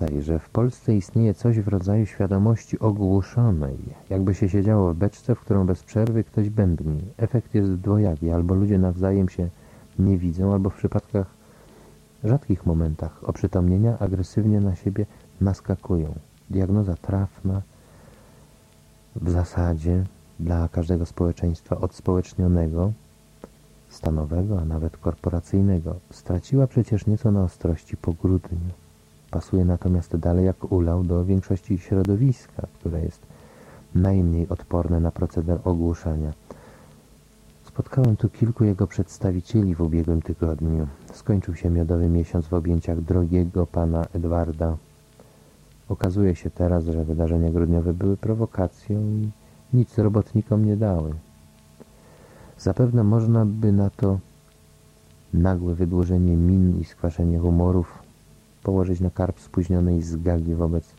pamiętaj, że w Polsce istnieje coś w rodzaju świadomości ogłuszonej, jakby się siedziało w beczce, w którą bez przerwy ktoś bębni. Efekt jest dwojaki, albo ludzie nawzajem się nie widzą, albo w przypadkach, rzadkich momentach oprzytomnienia agresywnie na siebie naskakują. Diagnoza trafna w zasadzie dla każdego społeczeństwa odspołecznionego, stanowego, a nawet korporacyjnego, straciła przecież nieco na ostrości po grudniu. Pasuje natomiast dalej jak ulał do większości środowiska, które jest najmniej odporne na proceder ogłuszania. Spotkałem tu kilku jego przedstawicieli w ubiegłym tygodniu. Skończył się miodowy miesiąc w objęciach drogiego pana Edwarda. Okazuje się teraz, że wydarzenia grudniowe były prowokacją i nic robotnikom nie dały. Zapewne można by na to nagłe wydłużenie min i skwaszenie humorów położyć na karp spóźnionej zgagi wobec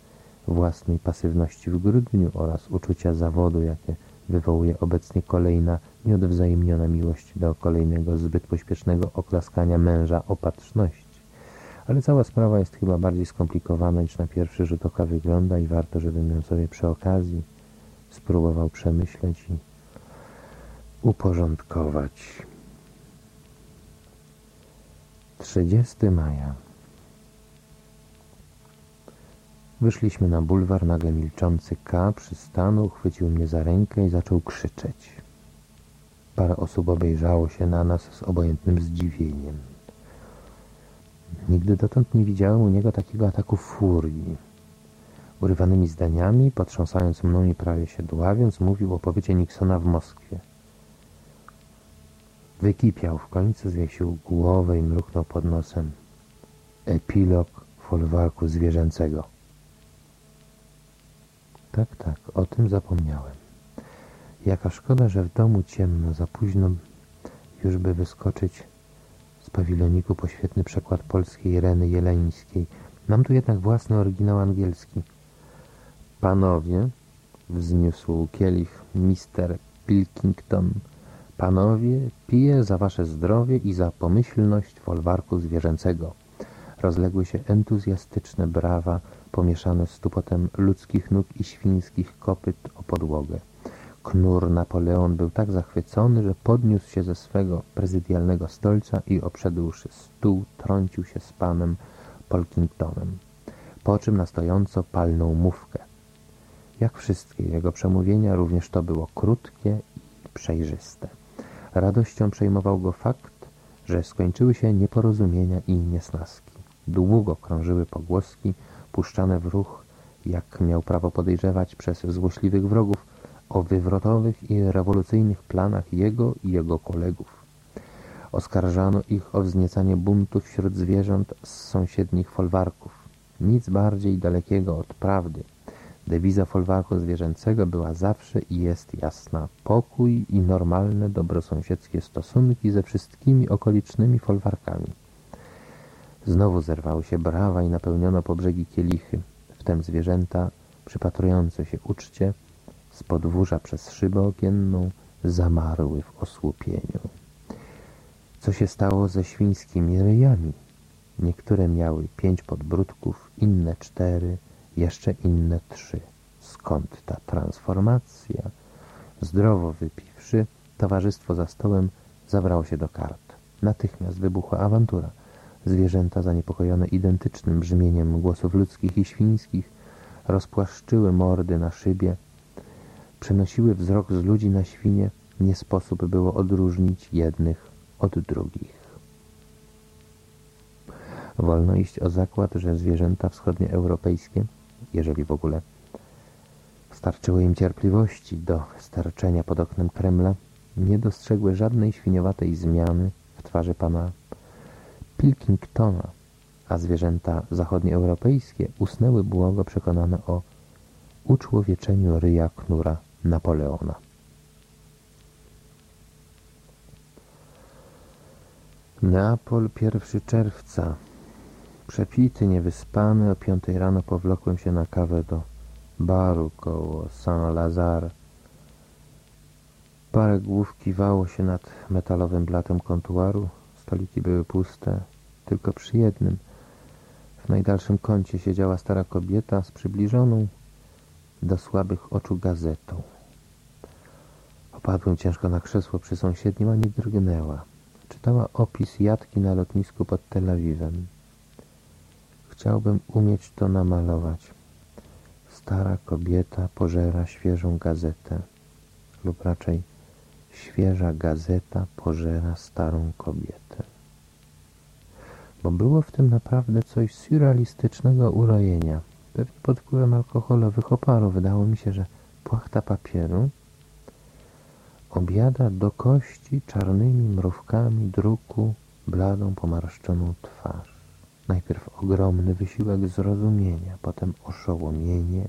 własnej pasywności w grudniu oraz uczucia zawodu, jakie wywołuje obecnie kolejna nieodwzajemniona miłość do kolejnego zbyt pośpiesznego oklaskania męża opatrzności. Ale cała sprawa jest chyba bardziej skomplikowana niż na pierwszy rzut oka wygląda i warto, żebym ją sobie przy okazji spróbował przemyśleć i uporządkować. 30 maja Wyszliśmy na bulwar, nagle milczący K przystanął, chwycił mnie za rękę i zaczął krzyczeć. Parę osób obejrzało się na nas z obojętnym zdziwieniem. Nigdy dotąd nie widziałem u niego takiego ataku furii. Urywanymi zdaniami, potrząsając mną i prawie się dławiąc, mówił o pobycie Nixona w Moskwie. Wykipiał w końcu, zwiesił głowę i mruknął pod nosem. Epilog folwarku zwierzęcego. Tak, tak, o tym zapomniałem. Jaka szkoda, że w domu ciemno, za późno już by wyskoczyć z pawiloniku po świetny przekład polskiej Reny Jeleńskiej. Mam tu jednak własny oryginał angielski. Panowie, wzniósł kielich Mister Pilkington, panowie, piję za wasze zdrowie i za pomyślność folwarku zwierzęcego. Rozległy się entuzjastyczne brawa, pomieszane z tupotem ludzkich nóg i świńskich kopyt o podłogę. Knur Napoleon był tak zachwycony, że podniósł się ze swego prezydialnego stolca i obszedłszy stół, trącił się z panem Polkingtonem, po czym na stojąco palnął mówkę. Jak wszystkie jego przemówienia, również to było krótkie i przejrzyste. Radością przejmował go fakt, że skończyły się nieporozumienia i niesnaski. Długo krążyły pogłoski, puszczane w ruch, jak miał prawo podejrzewać przez złośliwych wrogów, o wywrotowych i rewolucyjnych planach jego i jego kolegów. Oskarżano ich o wzniecanie buntów wśród zwierząt z sąsiednich folwarków. Nic bardziej dalekiego od prawdy. Dewiza folwarku zwierzęcego była zawsze i jest jasna. Pokój i normalne, dobrosąsiedzkie stosunki ze wszystkimi okolicznymi folwarkami. Znowu zerwały się brawa i napełniono po brzegi kielichy. Wtem zwierzęta, przypatrujące się uczcie, z podwórza przez szybę okienną zamarły w osłupieniu. Co się stało ze świńskimi ryjami? Niektóre miały pięć podbródków, inne cztery, jeszcze inne trzy. Skąd ta transformacja? Zdrowo wypiwszy, towarzystwo za stołem zabrało się do kart. Natychmiast wybuchła awantura. Zwierzęta zaniepokojone identycznym brzmieniem głosów ludzkich i świńskich rozpłaszczyły mordy na szybie, przenosiły wzrok z ludzi na świnie, nie sposób było odróżnić jednych od drugich. Wolno iść o zakład, że zwierzęta wschodnioeuropejskie, jeżeli w ogóle starczyło im cierpliwości do starczenia pod oknem Kremla, nie dostrzegły żadnej świniowatej zmiany w twarzy pana Pilkingtona, a zwierzęta zachodnioeuropejskie usnęły błogo przekonane o uczłowieczeniu ryja knura Napoleona. Neapol 1 czerwca. Przepity, niewyspany, o piątej rano powlokłem się na kawę do baru koło Saint-Lazare. Parę głów kiwało się nad metalowym blatem kontuaru. Stoliki były puste, tylko przy jednym, w najdalszym kącie siedziała stara kobieta z przybliżoną do słabych oczu gazetą. Opadłem ciężko na krzesło przy sąsiednim, a nie drgnęła. Czytała opis jatki na lotnisku pod Tel Awiwem. Chciałbym umieć to namalować. Stara kobieta pożera świeżą gazetę, lub raczej świeża gazeta pożera starą kobietę. Bo było w tym naprawdę coś surrealistycznego urojenia. Pewnie pod wpływem alkoholowych oparów wydało mi się, że płachta papieru objada do kości czarnymi mrówkami druku bladą, pomarszczoną twarz. Najpierw ogromny wysiłek zrozumienia, potem oszołomienie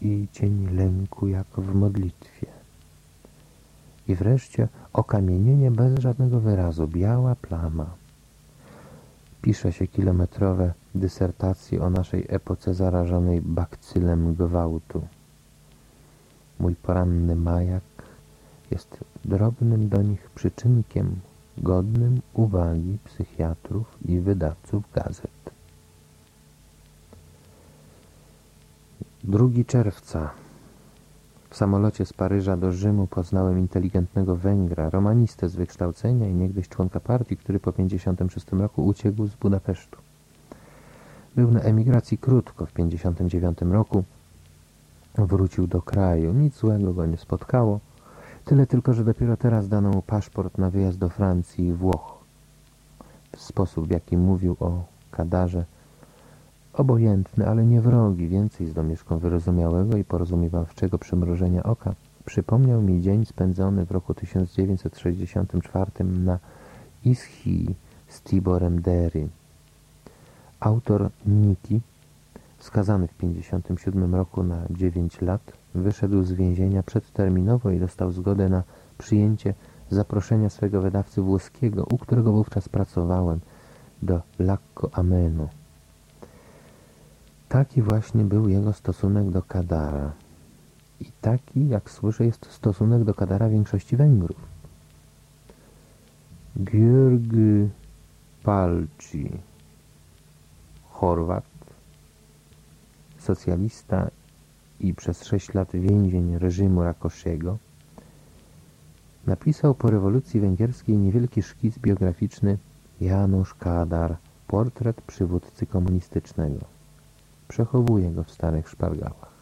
i cień lęku jak w modlitwie. I wreszcie okamienienie bez żadnego wyrazu, biała plama. Pisze się kilometrowe dysertacje o naszej epoce zarażonej bakcylem gwałtu. Mój poranny majak jest drobnym do nich przyczynkiem godnym uwagi psychiatrów i wydawców gazet. 2 czerwca samolocie z Paryża do Rzymu poznałem inteligentnego Węgra, romanistę z wykształcenia i niegdyś członka partii, który po 1956 roku uciekł z Budapesztu. Był na emigracji krótko, w 1959 roku wrócił do kraju. Nic złego go nie spotkało. Tyle tylko, że dopiero teraz dano mu paszport na wyjazd do Francji i Włoch. W sposób, w jaki mówił o Kadarze, obojętny, ale nie wrogi, więcej z domieszką wyrozumiałego i porozumiewawczego przymrużenia oka, przypomniał mi dzień spędzony w roku 1964 na Ischii z Tiborem Dery. Autor Niki, skazany w 1957 roku na 9 lat, wyszedł z więzienia przedterminowo i dostał zgodę na przyjęcie zaproszenia swego wydawcy włoskiego, u którego wówczas pracowałem, do Lacco Ameno. Taki właśnie był jego stosunek do Kadara. I taki, jak słyszę, jest stosunek do Kadara większości Węgrów. György Palci, Chorwat, socjalista i przez sześć lat więzień reżimu Rakoszego, napisał po rewolucji węgierskiej niewielki szkic biograficzny Janusz Kadar, portret przywódcy komunistycznego. Przechowuje go w starych szpargałach.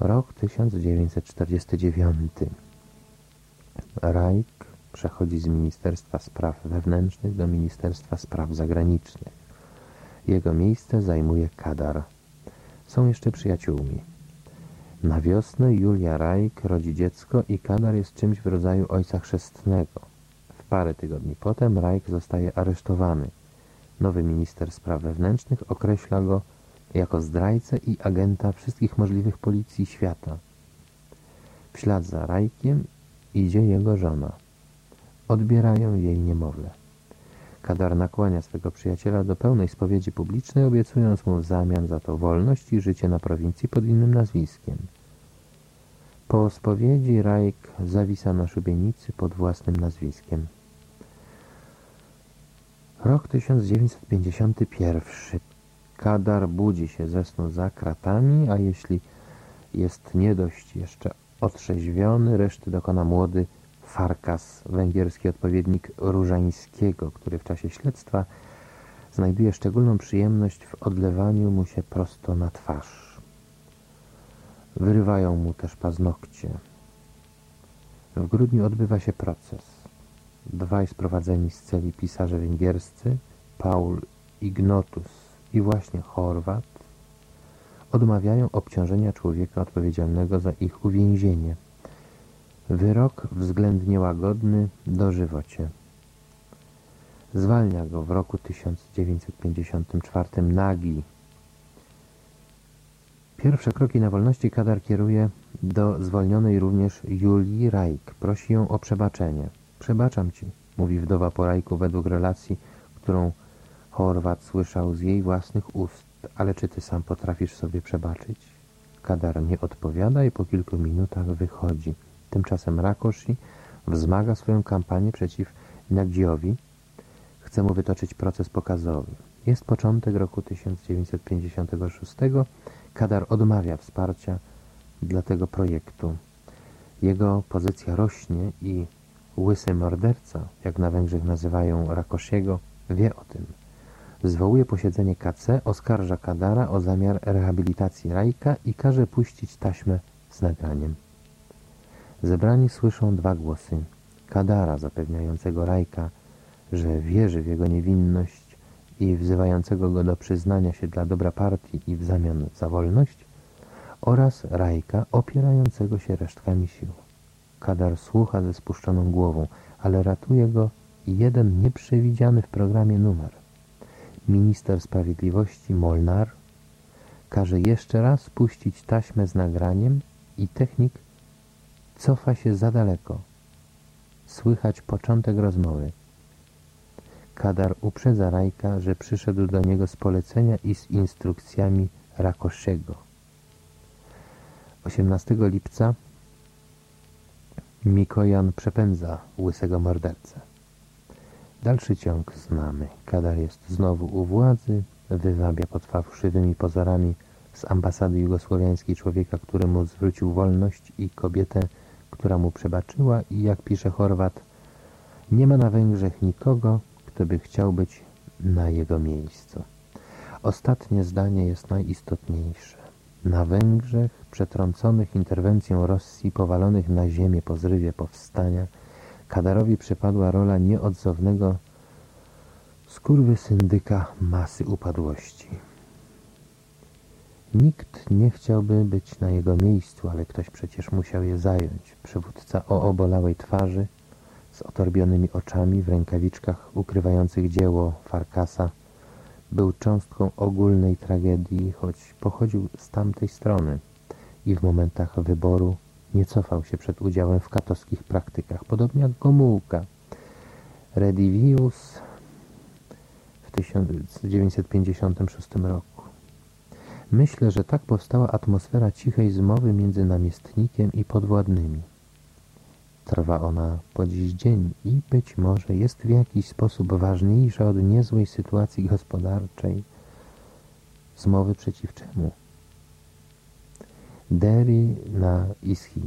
Rok 1949. Rajk przechodzi z Ministerstwa Spraw Wewnętrznych do Ministerstwa Spraw Zagranicznych. Jego miejsce zajmuje Kadar. Są jeszcze przyjaciółmi. Na wiosnę Julia Rajk rodzi dziecko i Kadar jest czymś w rodzaju ojca chrzestnego. W parę tygodni potem Rajk zostaje aresztowany. Nowy minister spraw wewnętrznych określa go jako zdrajcę i agenta wszystkich możliwych policji świata. W ślad za Rajkiem idzie jego żona. Odbierają jej niemowlę. Kadar nakłania swego przyjaciela do pełnej spowiedzi publicznej, obiecując mu w zamian za to wolność i życie na prowincji pod innym nazwiskiem. Po spowiedzi Rajk zawisa na szubienicy pod własnym nazwiskiem. Rok 1951. Kadar budzi się ze snu za kratami, a jeśli jest nie dość jeszcze otrzeźwiony, reszty dokona młody Farkas, węgierski odpowiednik Różańskiego, który w czasie śledztwa znajduje szczególną przyjemność w odlewaniu mu się prosto na twarz. Wyrywają mu też paznokcie. W grudniu odbywa się proces. Dwaj sprowadzeni z celi pisarze węgierscy, Paul Ignotus i właśnie Chorwat, odmawiają obciążenia człowieka odpowiedzialnego za ich uwięzienie. Wyrok względnie łagodny dożywocie. Zwalnia go w roku 1954 Nagi. Pierwsze kroki na wolności Kadar kieruje do zwolnionej również Julii Rajk. Prosi ją o przebaczenie. Przebaczam ci, mówi wdowa po według relacji, którą Chorwat słyszał z jej własnych ust. Ale czy ty sam potrafisz sobie przebaczyć? Kadar nie odpowiada i po kilku minutach wychodzi. Tymczasem Rakosi wzmaga swoją kampanię przeciw Nadziowi. chce mu wytoczyć proces pokazowy. Jest początek roku 1956. Kadar odmawia wsparcia dla tego projektu. Jego pozycja rośnie i łysy morderca, jak na Węgrzech nazywają Rakosziego, wie o tym. Zwołuje posiedzenie KC, oskarża Kadara o zamiar rehabilitacji Rajka i każe puścić taśmę z nagraniem. Zebrani słyszą dwa głosy. Kadara zapewniającego Rajka, że wierzy w jego niewinność i wzywającego go do przyznania się dla dobra partii i w zamian za wolność oraz Rajka opierającego się resztkami sił. Kadar słucha ze spuszczoną głową, ale ratuje go jeden nieprzewidziany w programie numer. Minister Sprawiedliwości Molnar każe jeszcze raz puścić taśmę z nagraniem i technik cofa się za daleko. Słychać początek rozmowy. Kadar uprzedza Rajka, że przyszedł do niego z polecenia i z instrukcjami Rakoszego. 18 lipca Mikojan przepędza łysego mordercę. Dalszy ciąg znamy. Kadar jest znowu u władzy, wywabia pod fałszywymi pozorami z ambasady jugosłowiańskiej człowieka, któremu zwrócił wolność i kobietę, która mu przebaczyła i jak pisze Chorwat, nie ma na Węgrzech nikogo, kto by chciał być na jego miejscu. Ostatnie zdanie jest najistotniejsze. Na Węgrzech, przetrąconych interwencją Rosji, powalonych na ziemię po zrywie powstania, Kadarowi przypadła rola nieodzownego skurwy syndyka masy upadłości. Nikt nie chciałby być na jego miejscu, ale ktoś przecież musiał je zająć. Przywódca o obolałej twarzy, z otorbionymi oczami w rękawiczkach ukrywających dzieło Farkasa, był cząstką ogólnej tragedii, choć pochodził z tamtej strony i w momentach wyboru nie cofał się przed udziałem w katowskich praktykach, podobnie jak Gomułka. Redivius w 1956 roku. Myślę, że tak powstała atmosfera cichej zmowy między namiestnikiem i podwładnymi. Trwa ona po dziś dzień i być może jest w jakiś sposób ważniejsza od niezłej sytuacji gospodarczej. Zmowy przeciw czemu? Derry na Ishi.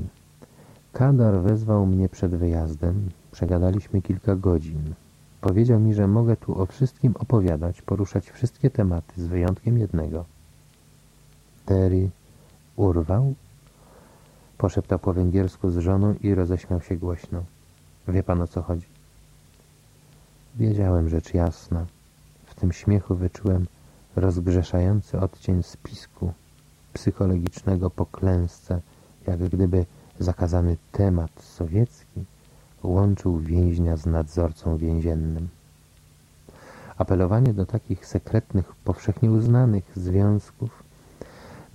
Kadar wezwał mnie przed wyjazdem. Przegadaliśmy kilka godzin. Powiedział mi, że mogę tu o wszystkim opowiadać, poruszać wszystkie tematy, z wyjątkiem jednego. Derry urwał Poszeptał po węgiersku z żoną i roześmiał się głośno. Wie pan o co chodzi? Wiedziałem rzecz jasna. W tym śmiechu wyczułem rozgrzeszający odcień spisku psychologicznego po klęsce, jak gdyby zakazany temat sowiecki łączył więźnia z nadzorcą więziennym. Apelowanie do takich sekretnych, powszechnie uznanych związków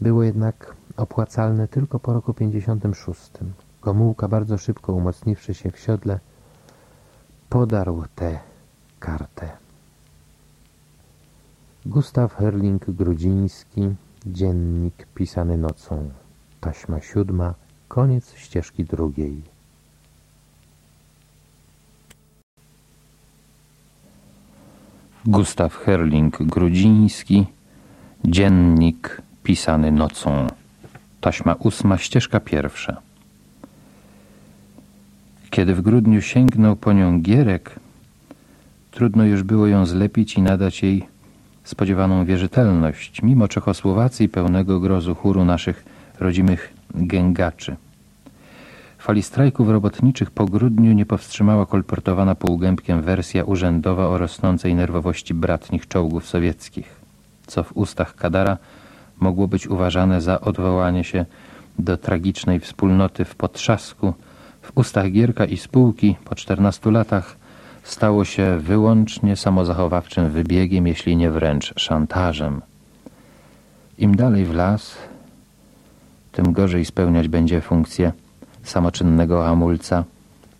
było jednak opłacalne tylko po roku 56. Gomułka bardzo szybko umocniwszy się w siodle podarł tę kartę. Gustaw Herling-Grudziński Dziennik pisany nocą Taśma siódma Koniec ścieżki drugiej Gustaw Herling-Grudziński Dziennik pisany nocą Taśma ósma, ścieżka pierwsza. Kiedy w grudniu sięgnął po nią Gierek, trudno już było ją zlepić i nadać jej spodziewaną wierzytelność, mimo Czechosłowacji pełnego grozu chóru naszych rodzimych gęgaczy. Fali strajków robotniczych po grudniu nie powstrzymała kolportowana półgębkiem wersja urzędowa o rosnącej nerwowości bratnich czołgów sowieckich, co w ustach Kadara mogło być uważane za odwołanie się do tragicznej wspólnoty w potrzasku, w ustach Gierka i spółki po 14 latach stało się wyłącznie samozachowawczym wybiegiem, jeśli nie wręcz szantażem. Im dalej w las, tym gorzej spełniać będzie funkcję samoczynnego hamulca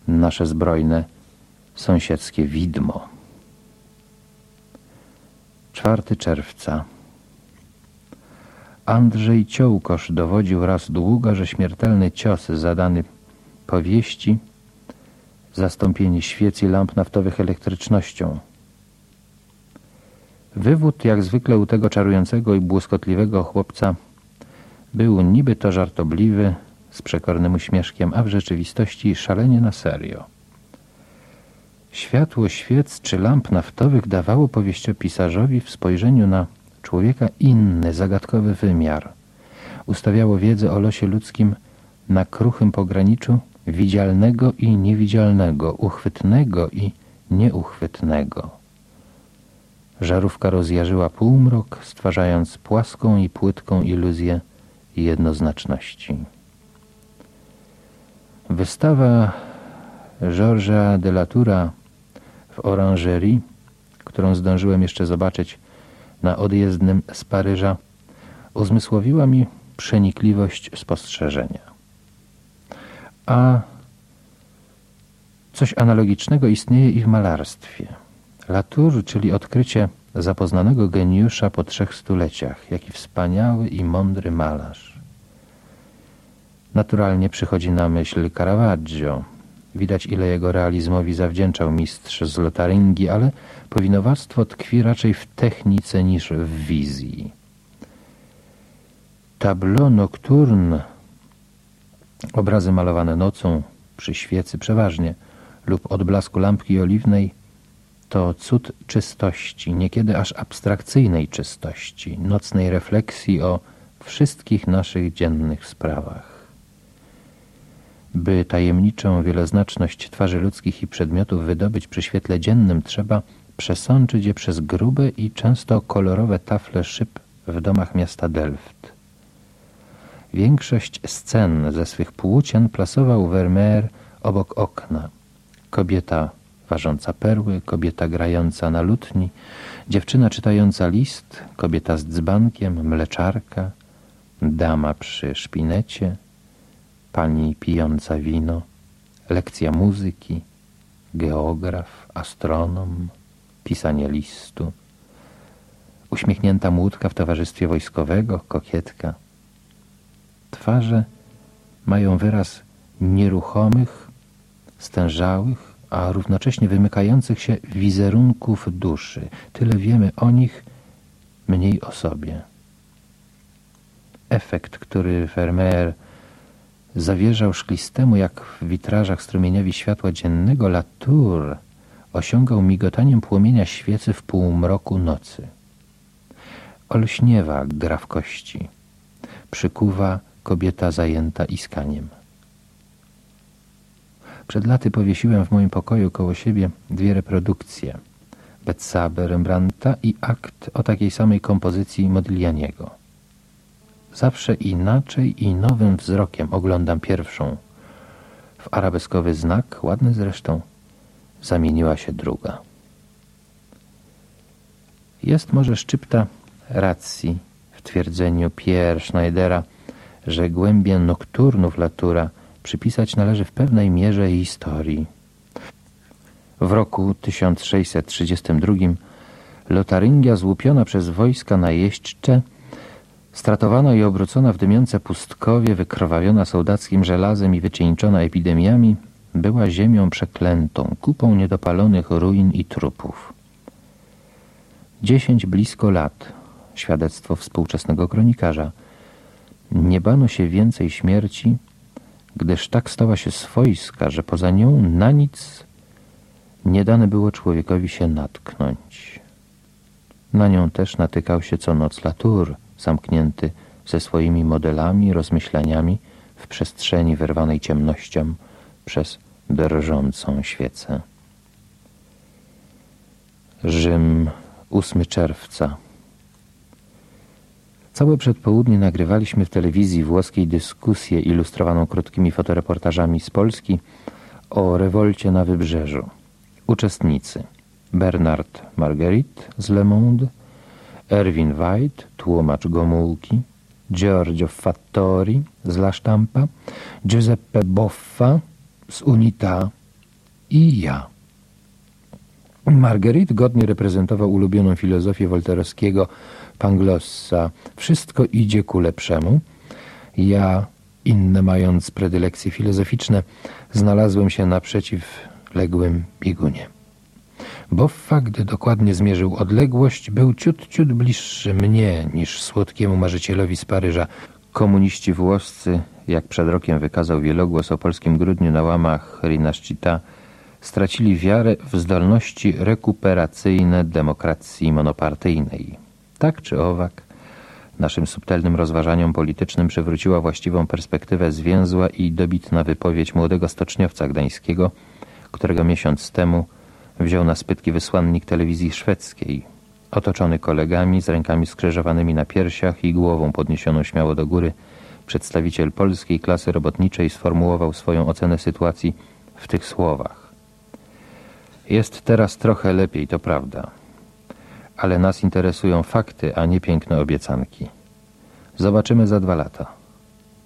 nasze zbrojne sąsiedzkie widmo. 4 czerwca Andrzej Ciołkosz dowodził raz długo, że śmiertelny cios zadany powieści, zastąpienie świec i lamp naftowych elektrycznością, Wywód, jak zwykle u tego czarującego i błyskotliwego chłopca, był niby to żartobliwy, z przekornym uśmieszkiem, a w rzeczywistości szalenie na serio. Światło świec czy lamp naftowych dawało powieściopisarzowi w spojrzeniu na człowieka inny, zagadkowy wymiar. Ustawiało wiedzę o losie ludzkim na kruchym pograniczu widzialnego i niewidzialnego, uchwytnego i nieuchwytnego. Żarówka rozjarzyła półmrok, stwarzając płaską i płytką iluzję jednoznaczności. Wystawa Georgesa de Latoura w Orangerie, którą zdążyłem jeszcze zobaczyć na odjezdnym z Paryża, uzmysłowiła mi przenikliwość spostrzeżenia. A coś analogicznego istnieje i w malarstwie. Latour, czyli odkrycie zapoznanego geniusza po trzech stuleciach, jaki wspaniały i mądry malarz. Naturalnie przychodzi na myśl Caravaggio. Widać, ile jego realizmowi zawdzięczał mistrz z Lotaryngii, ale powinowactwo tkwi raczej w technice niż w wizji. Tableau nocturne, obrazy malowane nocą, przy świecy przeważnie, lub odblasku lampki oliwnej, to cud czystości, niekiedy aż abstrakcyjnej czystości, nocnej refleksji o wszystkich naszych dziennych sprawach. By tajemniczą wieloznaczność twarzy ludzkich i przedmiotów wydobyć przy świetle dziennym, trzeba przesączyć je przez grube i często kolorowe tafle szyb w domach miasta Delft. Większość scen ze swych płócien plasował Vermeer obok okna. Kobieta ważąca perły, kobieta grająca na lutni, dziewczyna czytająca list, kobieta z dzbankiem, mleczarka, dama przy szpinecie, pani pijąca wino, lekcja muzyki, geograf, astronom, pisanie listu, uśmiechnięta młódka w towarzystwie wojskowego, kokietka. Twarze mają wyraz nieruchomych, stężałych, a równocześnie wymykających się wizerunków duszy. Tyle wiemy o nich, mniej o sobie. Efekt, który Vermeer zawierzał szklistemu jak w witrażach strumieniowi światła dziennego, Latour osiągał migotaniem płomienia świecy w półmroku nocy. Olśniewa gra w kości, przykuwa kobieta zajęta iskaniem. Przed laty powiesiłem w moim pokoju koło siebie dwie reprodukcje Betsabe Rembrandta i akt o takiej samej kompozycji Modiglianiego. Zawsze inaczej i nowym wzrokiem oglądam pierwszą. W arabeskowy znak, ładny zresztą, zamieniła się druga. Jest może szczypta racji w twierdzeniu Pierre Schneidera, że głębie nokturnów Latura przypisać należy w pewnej mierze historii. W roku 1632 Lotaryngia złupiona przez wojska najeźdźcze Stratowana i obrócona w dymiące pustkowie, wykrwawiona sołdackim żelazem i wycieńczona epidemiami, była ziemią przeklętą, kupą niedopalonych ruin i trupów. Dziesięć blisko lat, świadectwo współczesnego kronikarza, nie bano się więcej śmierci, gdyż tak stała się swojska, że poza nią na nic nie dane było człowiekowi się natknąć. Na nią też natykał się co noc Latour, zamknięty ze swoimi modelami, rozmyślaniami w przestrzeni wyrwanej ciemnością przez drżącą świecę. Rzym, 8 czerwca. Całe przedpołudnie nagrywaliśmy w telewizji włoskiej dyskusję ilustrowaną krótkimi fotoreportażami z Polski o rewolcie na Wybrzeżu. Uczestnicy Bernard Marguerite z Le Monde, Erwin White, tłumacz Gomułki, Giorgio Fattori z La Stampa, Giuseppe Boffa z Unita i ja. Marguerite godnie reprezentował ulubioną filozofię wolterowskiego Panglossa Wszystko idzie ku lepszemu. Ja, inne mając predylekcje filozoficzne, znalazłem się naprzeciw ległym biegunie. Boffa, gdy dokładnie zmierzył odległość, był ciut, ciut bliższy mnie niż słodkiemu marzycielowi z Paryża. Komuniści włoscy, jak przed rokiem wykazał wielogłos o polskim grudniu na łamach Rinaszcita, stracili wiarę w zdolności rekuperacyjne demokracji monopartyjnej. Tak czy owak, naszym subtelnym rozważaniom politycznym przywróciła właściwą perspektywę zwięzła i dobitna wypowiedź młodego stoczniowca gdańskiego, którego miesiąc temu wziął na spytki wysłannik telewizji szwedzkiej. Otoczony kolegami z rękami skrzyżowanymi na piersiach i głową podniesioną śmiało do góry, przedstawiciel polskiej klasy robotniczej sformułował swoją ocenę sytuacji w tych słowach. Jest teraz trochę lepiej, to prawda. Ale nas interesują fakty, a nie piękne obiecanki. Zobaczymy za dwa lata.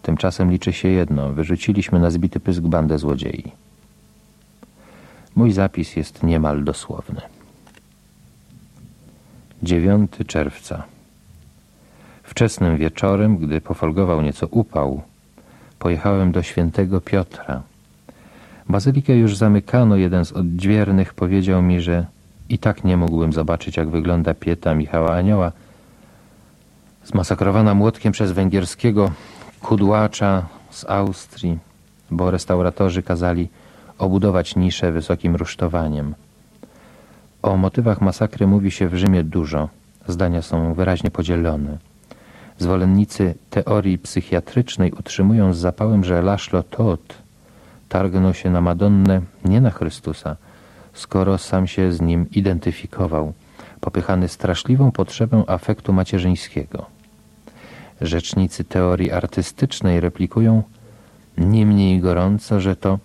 Tymczasem liczy się jedno. Wyrzuciliśmy na zbity pysk bandę złodziei. Mój zapis jest niemal dosłowny. 9 czerwca. Wczesnym wieczorem, gdy pofolgował nieco upał, pojechałem do świętego Piotra. Bazylikę już zamykano, jeden z odźwiernych powiedział mi, że i tak nie mógłbym zobaczyć, jak wygląda pieta Michała Anioła, zmasakrowana młotkiem przez węgierskiego kudłacza z Austrii, bo restauratorzy kazali obudować niszę wysokim rusztowaniem. O motywach masakry mówi się w Rzymie dużo. Zdania są wyraźnie podzielone. Zwolennicy teorii psychiatrycznej utrzymują z zapałem, że Laszlo Todt targnął się na Madonnę nie na Chrystusa, skoro sam się z nim identyfikował, popychany straszliwą potrzebą afektu macierzyńskiego. Rzecznicy teorii artystycznej replikują nie mniej gorąco, że to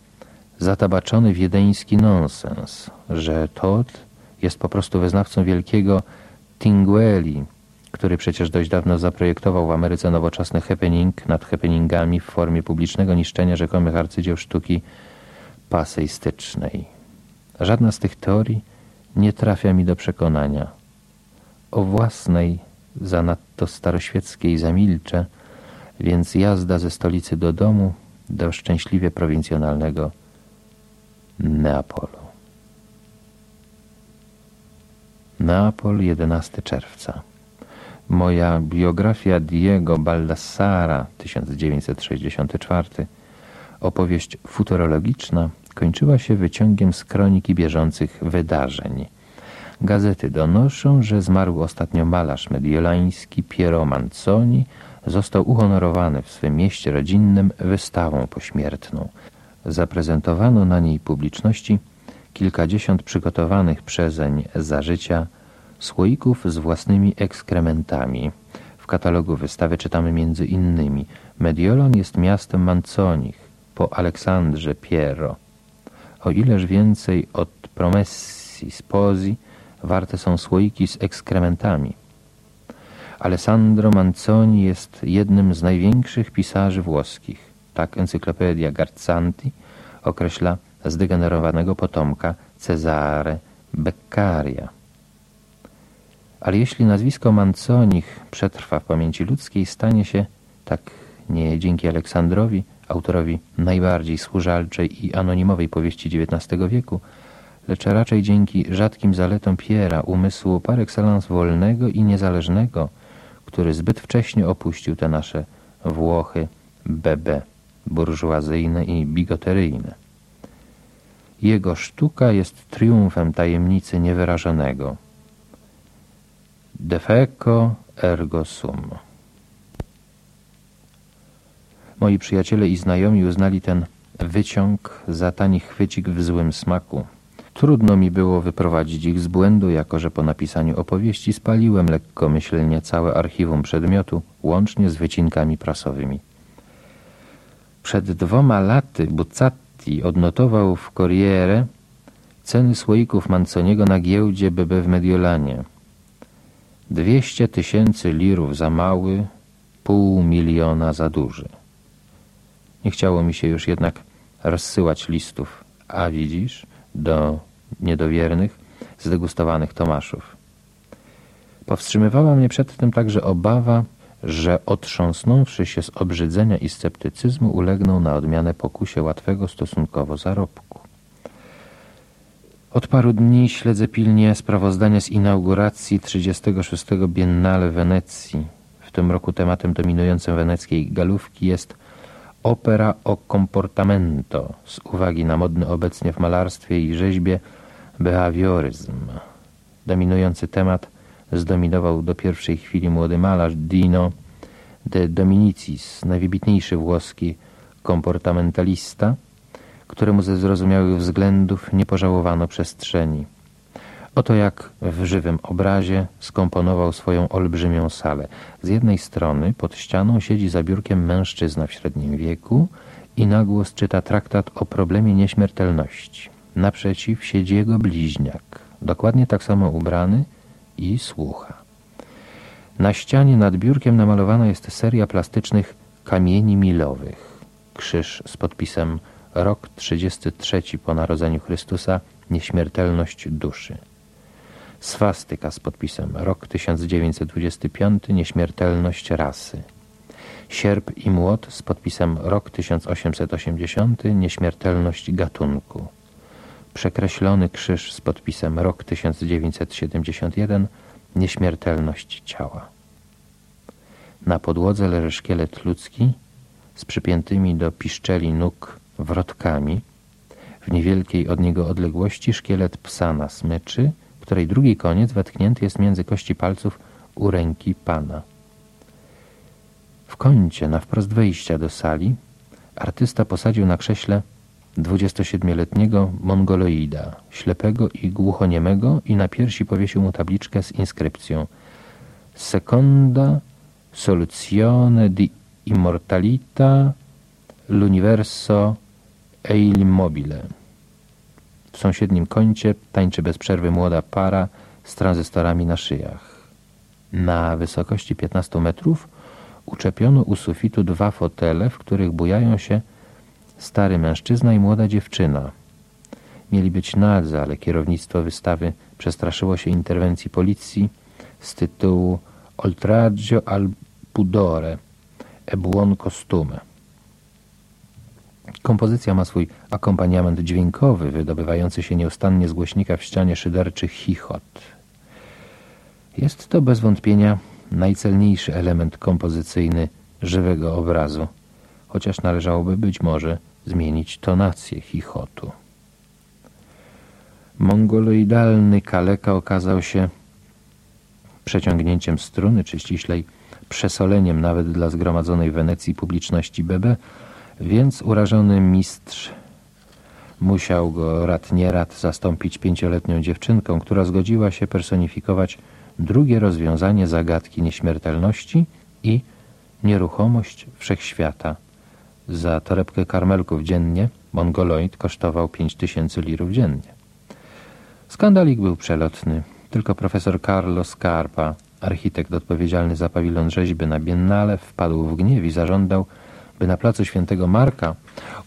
zatabaczony wiedeński nonsens, że Todd jest po prostu wyznawcą wielkiego Tingueli, który przecież dość dawno zaprojektował w Ameryce nowoczesny happening nad happeningami w formie publicznego niszczenia rzekomych arcydzieł sztuki paseistycznej. Żadna z tych teorii nie trafia mi do przekonania. O własnej, zanadto staroświeckiej zamilczę, więc jazda ze stolicy do domu, do szczęśliwie prowincjonalnego Neapolu. Neapol, 11 czerwca. Moja biografia Diego Baldassara, 1964, opowieść futurologiczna, kończyła się wyciągiem z kroniki bieżących wydarzeń. Gazety donoszą, że zmarł ostatnio malarz mediolański Piero Manzoni, został uhonorowany w swym mieście rodzinnym wystawą pośmiertną. Zaprezentowano na niej publiczności kilkadziesiąt przygotowanych przezeń za życia słoików z własnymi ekskrementami. W katalogu wystawy czytamy między innymi Mediolon jest miastem Manconich po Aleksandrze Piero. O ileż więcej od Promessi Sposi warte są słoiki z ekskrementami. Alessandro Manzoni jest jednym z największych pisarzy włoskich. Tak encyklopedia Garzanti określa zdegenerowanego potomka Cezare Beccaria. Ale jeśli nazwisko Manconich przetrwa w pamięci ludzkiej, stanie się, tak nie dzięki Aleksandrowi, autorowi najbardziej służalczej i anonimowej powieści XIX wieku, lecz raczej dzięki rzadkim zaletom Piera, umysłu par excellence wolnego i niezależnego, który zbyt wcześnie opuścił te nasze Włochy BB, burżuazyjne i bigoteryjne. Jego sztuka jest triumfem tajemnicy niewyrażonego. Defeco ergo sum. Moi przyjaciele i znajomi uznali ten wyciąg za tani chwycik w złym smaku. Trudno mi było wyprowadzić ich z błędu, jako że po napisaniu opowieści spaliłem lekkomyślnie całe archiwum przedmiotu, łącznie z wycinkami prasowymi. Przed dwoma laty Buzzati odnotował w Corriere ceny słoików Manconiego na giełdzie BB w Mediolanie. Dwieście tysięcy lirów za mały, pół miliona za duży. Nie chciało mi się już jednak rozsyłać listów, a widzisz, do niedowiernych, zdegustowanych Tomaszów. Powstrzymywała mnie przed tym także obawa, że otrząsnąwszy się z obrzydzenia i sceptycyzmu ulegną na odmianę pokusie łatwego stosunkowo zarobku. Od paru dni śledzę pilnie sprawozdanie z inauguracji 36. Biennale Wenecji. W tym roku tematem dominującym weneckiej galówki jest opera o comportamento z uwagi na modny obecnie w malarstwie i rzeźbie behavioryzm. Dominujący temat zdominował do pierwszej chwili młody malarz Dino de Dominicis, najwybitniejszy włoski komportamentalista, któremu ze zrozumiałych względów nie pożałowano przestrzeni. Oto jak w żywym obrazie skomponował swoją olbrzymią salę. Z jednej strony pod ścianą siedzi za biurkiem mężczyzna w średnim wieku i nagłos czyta traktat o problemie nieśmiertelności. Naprzeciw siedzi jego bliźniak, dokładnie tak samo ubrany i słucha. Na ścianie nad biurkiem namalowana jest seria plastycznych kamieni milowych. Krzyż z podpisem rok 33 po narodzeniu Chrystusa, nieśmiertelność duszy. Swastyka z podpisem rok 1925, nieśmiertelność rasy. Sierp i młot z podpisem rok 1880, nieśmiertelność gatunku. Przekreślony krzyż z podpisem rok 1971, nieśmiertelność ciała. Na podłodze leży szkielet ludzki z przypiętymi do piszczeli nóg wrotkami. W niewielkiej od niego odległości szkielet psa na smyczy, której drugi koniec wetknięty jest między kości palców u ręki pana. W kącie, na wprost wejścia do sali, artysta posadził na krześle 27-letniego mongoloida, ślepego i głuchoniemego i na piersi powiesił mu tabliczkę z inskrypcją Seconda soluzione di immortalita l'universo e il mobile. W sąsiednim kącie tańczy bez przerwy młoda para z tranzystorami na szyjach. Na wysokości 15 metrów uczepiono u sufitu dwa fotele, w których bujają się stary mężczyzna i młoda dziewczyna. Mieli być nadzy, ale kierownictwo wystawy przestraszyło się interwencji policji z tytułu Oltraggio al pudore e buon costume. Kompozycja ma swój akompaniament dźwiękowy, wydobywający się nieustannie z głośnika w ścianie szyderczy chichot. Jest to bez wątpienia najcelniejszy element kompozycyjny żywego obrazu, chociaż należałoby być może zmienić tonację chichotu. Mongoloidalny kaleka okazał się przeciągnięciem struny, czy ściślej przesoleniem nawet dla zgromadzonej w Wenecji publiczności BB, więc urażony mistrz musiał go rad nie rad zastąpić pięcioletnią dziewczynką, która zgodziła się personifikować drugie rozwiązanie zagadki nieśmiertelności i nieruchomość wszechświata. Za torebkę karmelków dziennie mongoloid kosztował pięć tysięcy lirów dziennie. Skandalik był przelotny. Tylko profesor Carlo Scarpa, architekt odpowiedzialny za pawilon rzeźby na Biennale, wpadł w gniew i zażądał, by na placu Świętego Marka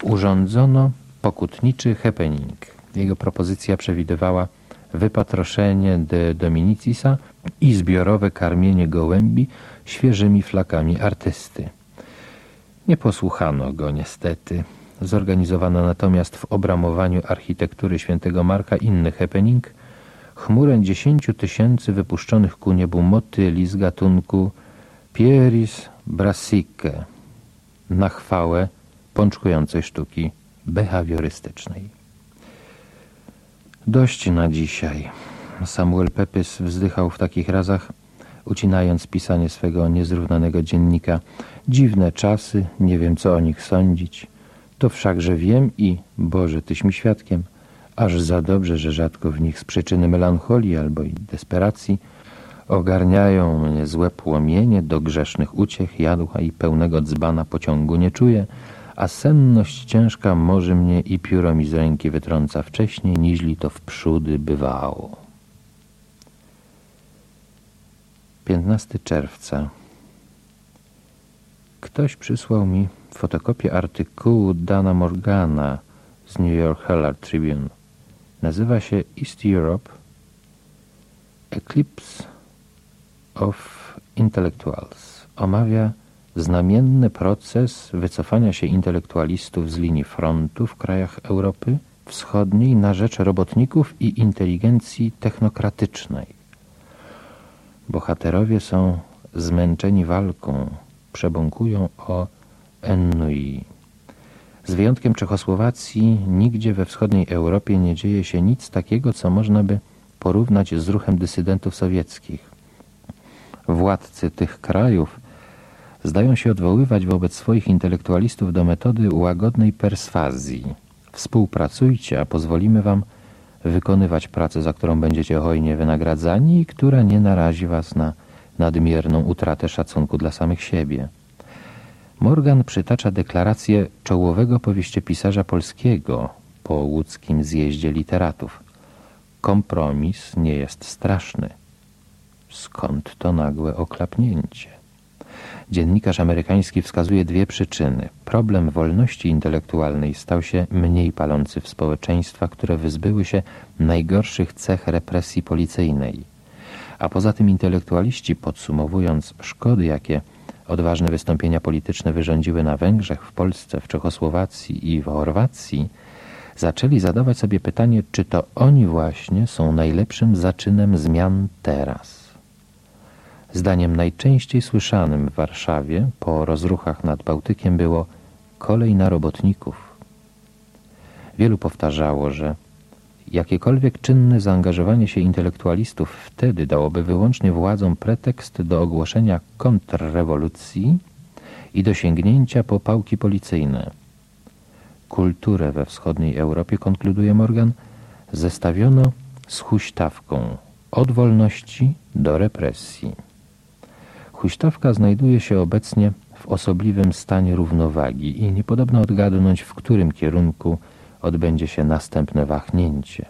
urządzono pokutniczy happening. Jego propozycja przewidywała wypatroszenie de Dominicisa i zbiorowe karmienie gołębi świeżymi flakami artysty. Nie posłuchano go niestety. Zorganizowano natomiast w obramowaniu architektury świętego Marka inny happening, chmurę dziesięciu tysięcy wypuszczonych ku niebu motyli z gatunku Pieris brassicae, na chwałę pączkującej sztuki behawiorystycznej. Dość na dzisiaj. Samuel Pepys wzdychał w takich razach, ucinając pisanie swego niezrównanego dziennika. Dziwne czasy, nie wiem co o nich sądzić. To wszakże wiem i, Boże, Tyś mi świadkiem, aż za dobrze, że rzadko w nich z przyczyny melancholii albo i desperacji Ogarniają mnie złe płomienie, do grzesznych uciech jadła i pełnego dzbana pociągu nie czuję, a senność ciężka może mnie i pióro mi z ręki wytrąca wcześniej, niźli to w przódy bywało. 15 czerwca Ktoś przysłał mi fotokopię artykułu Dana Morgana z New York Herald Tribune. Nazywa się East Europe Eclipse of Intellectuals omawia znamienny proces wycofania się intelektualistów z linii frontu w krajach Europy wschodniej na rzecz robotników i inteligencji technokratycznej. Bohaterowie są zmęczeni walką, przebąkują o ennui. Z wyjątkiem Czechosłowacji nigdzie we wschodniej Europie nie dzieje się nic takiego, co można by porównać z ruchem dysydentów sowieckich. Władcy tych krajów zdają się odwoływać wobec swoich intelektualistów do metody łagodnej perswazji. Współpracujcie, a pozwolimy wam wykonywać pracę, za którą będziecie hojnie wynagradzani i która nie narazi was na nadmierną utratę szacunku dla samych siebie. Morgan przytacza deklarację czołowego powieściopisarza polskiego po łódzkim zjeździe literatów. Kompromis nie jest straszny. Skąd to nagłe oklapnięcie? Dziennikarz amerykański wskazuje dwie przyczyny. Problem wolności intelektualnej stał się mniej palący w społeczeństwach, które wyzbyły się najgorszych cech represji policyjnej. A poza tym intelektualiści, podsumowując szkody, jakie odważne wystąpienia polityczne wyrządziły na Węgrzech, w Polsce, w Czechosłowacji i w Chorwacji, zaczęli zadawać sobie pytanie, czy to oni właśnie są najlepszym zaczynem zmian teraz. Zdaniem najczęściej słyszanym w Warszawie po rozruchach nad Bałtykiem było kolej na robotników. Wielu powtarzało, że jakiekolwiek czynne zaangażowanie się intelektualistów wtedy dałoby wyłącznie władzom pretekst do ogłoszenia kontrrewolucji i do sięgnięcia po pałki policyjne. Kulturę we wschodniej Europie, konkluduje Morgan, zestawiono z huśtawką od wolności do represji. Huśtawka znajduje się obecnie w osobliwym stanie równowagi i nie podobno odgadnąć, w którym kierunku odbędzie się następne wahnięcie.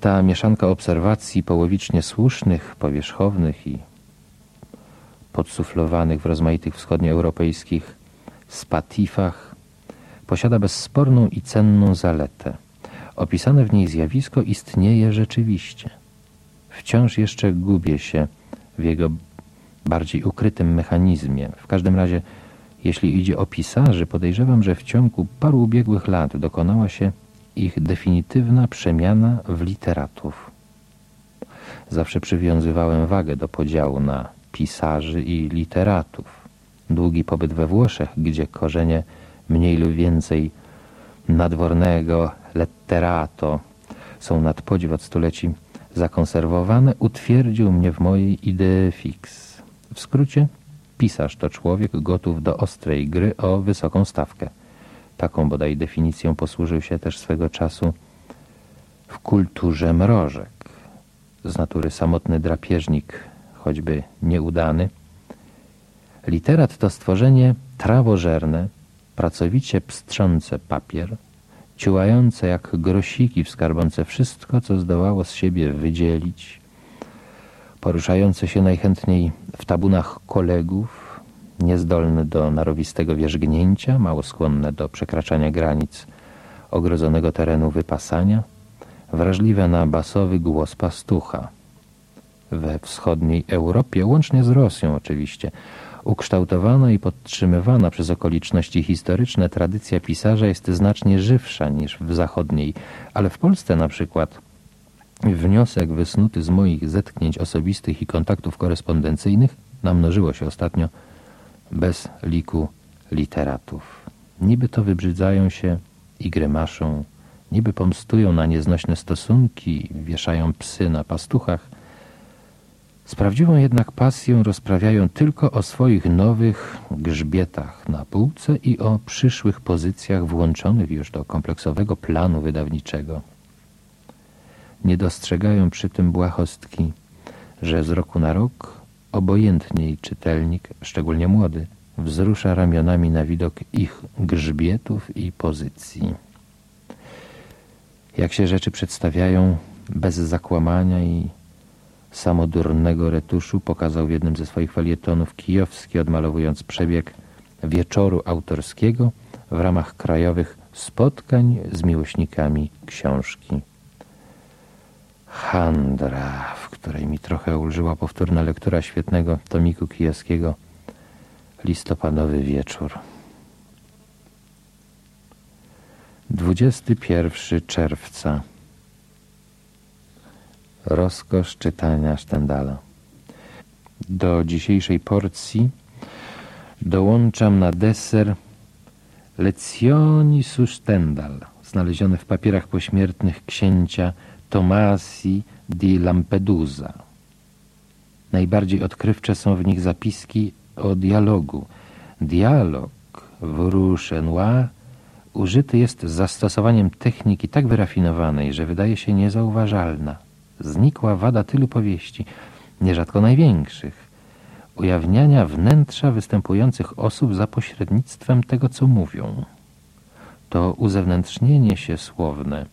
Ta mieszanka obserwacji połowicznie słusznych, powierzchownych i podsuflowanych w rozmaitych wschodnioeuropejskich spatifach posiada bezsporną i cenną zaletę. Opisane w niej zjawisko istnieje rzeczywiście. Wciąż jeszcze gubię się w jego bardziej ukrytym mechanizmie. W każdym razie, jeśli idzie o pisarzy, podejrzewam, że w ciągu paru ubiegłych lat dokonała się ich definitywna przemiana w literatów. Zawsze przywiązywałem wagę do podziału na pisarzy i literatów. Długi pobyt we Włoszech, gdzie korzenie mniej lub więcej nadwornego letterato są nad podziw od stuleci zakonserwowane, utwierdził mnie w mojej idee fix. W skrócie, pisarz to człowiek gotów do ostrej gry o wysoką stawkę. Taką bodaj definicją posłużył się też swego czasu w kulturze mrożek. Z natury samotny drapieżnik, choćby nieudany. Literat to stworzenie trawożerne, pracowicie pstrzące papier, ciułające jak grosiki w skarbonce wszystko, co zdołało z siebie wydzielić, poruszające się najchętniej w tabunach kolegów, niezdolne do narowistego wierzgnięcia, mało skłonne do przekraczania granic ogrodzonego terenu wypasania, wrażliwe na basowy głos pastucha. We wschodniej Europie, łącznie z Rosją oczywiście, ukształtowana i podtrzymywana przez okoliczności historyczne tradycja pisarza jest znacznie żywsza niż w zachodniej, ale w Polsce na przykład wniosek wysnuty z moich zetknięć osobistych i kontaktów korespondencyjnych namnożyło się ostatnio bez liku literatów. Niby to wybrzydzają się i grymaszą, niby pomstują na nieznośne stosunki, wieszają psy na pastuchach, z prawdziwą jednak pasją rozprawiają tylko o swoich nowych grzbietach na półce i o przyszłych pozycjach włączonych już do kompleksowego planu wydawniczego. Nie dostrzegają przy tym błahostki, że z roku na rok obojętniej czytelnik, szczególnie młody, wzrusza ramionami na widok ich grzbietów i pozycji. Jak się rzeczy przedstawiają bez zakłamania i samodurnego retuszu pokazał w jednym ze swoich felietonów Kijowski, odmalowując przebieg wieczoru autorskiego w ramach krajowych spotkań z miłośnikami książki. Handra, w której mi trochę ulżyła powtórna lektura świetnego tomiku kijowskiego Listopadowy wieczór. 21 czerwca. Rozkosz czytania Stendala. Do dzisiejszej porcji dołączam na deser Lezioni su Stendhal, znalezione w papierach pośmiertnych księcia Tomasi di Lampedusa. Najbardziej odkrywcze są w nich zapiski o dialogu. Dialog w Rouge użyty jest z zastosowaniem techniki tak wyrafinowanej, że wydaje się niezauważalna. Znikła wada tylu powieści, nierzadko największych, ujawniania wnętrza występujących osób za pośrednictwem tego, co mówią. To uzewnętrznienie się słowne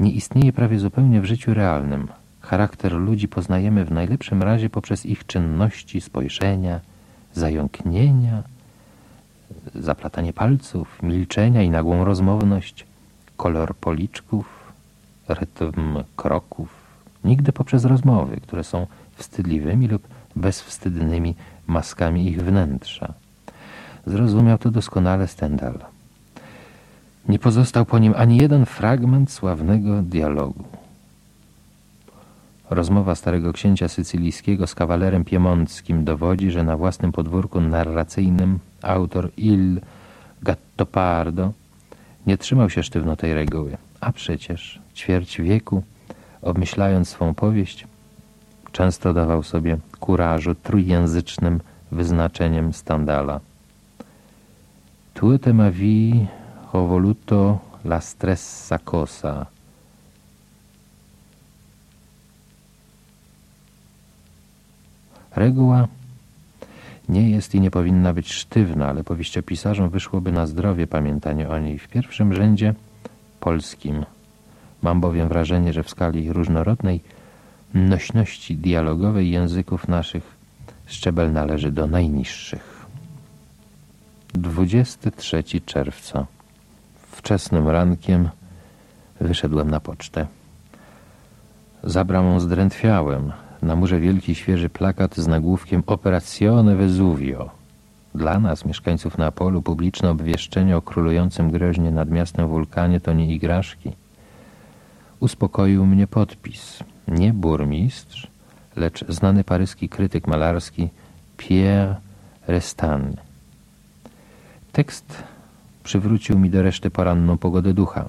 nie istnieje prawie zupełnie w życiu realnym. Charakter ludzi poznajemy w najlepszym razie poprzez ich czynności, spojrzenia, zająknienia, zaplatanie palców, milczenia i nagłą rozmowność, kolor policzków, rytm kroków, nigdy poprzez rozmowy, które są wstydliwymi lub bezwstydnymi maskami ich wnętrza. Zrozumiał to doskonale Stendhal. Nie pozostał po nim ani jeden fragment sławnego dialogu. Rozmowa starego księcia sycylijskiego z kawalerem piemonckim dowodzi, że na własnym podwórku narracyjnym autor Il Gattopardo nie trzymał się sztywno tej reguły, a przecież ćwierć wieku, obmyślając swą powieść, często dawał sobie kurażu trójjęzycznym wyznaczeniem Stendala. Tuete ma vi voluto la stressa cosa – Reguła nie jest i nie powinna być sztywna, ale powieściopisarzom wyszłoby na zdrowie pamiętanie o niej w pierwszym rzędzie polskim. Mam bowiem wrażenie, że w skali różnorodnej nośności dialogowej języków naszych szczebel należy do najniższych. 23 czerwca. Wczesnym rankiem wyszedłem na pocztę. Za bramą zdrętwiałem. Na murze wielki, świeży plakat z nagłówkiem Operazione Vesuvio. Dla nas, mieszkańców Neapolu, publiczne obwieszczenie o królującym groźnie nad miastem wulkanie to nie igraszki. Uspokoił mnie podpis. Nie burmistrz, lecz znany paryski krytyk malarski Pierre Restan. Tekst przywrócił mi do reszty poranną pogodę ducha.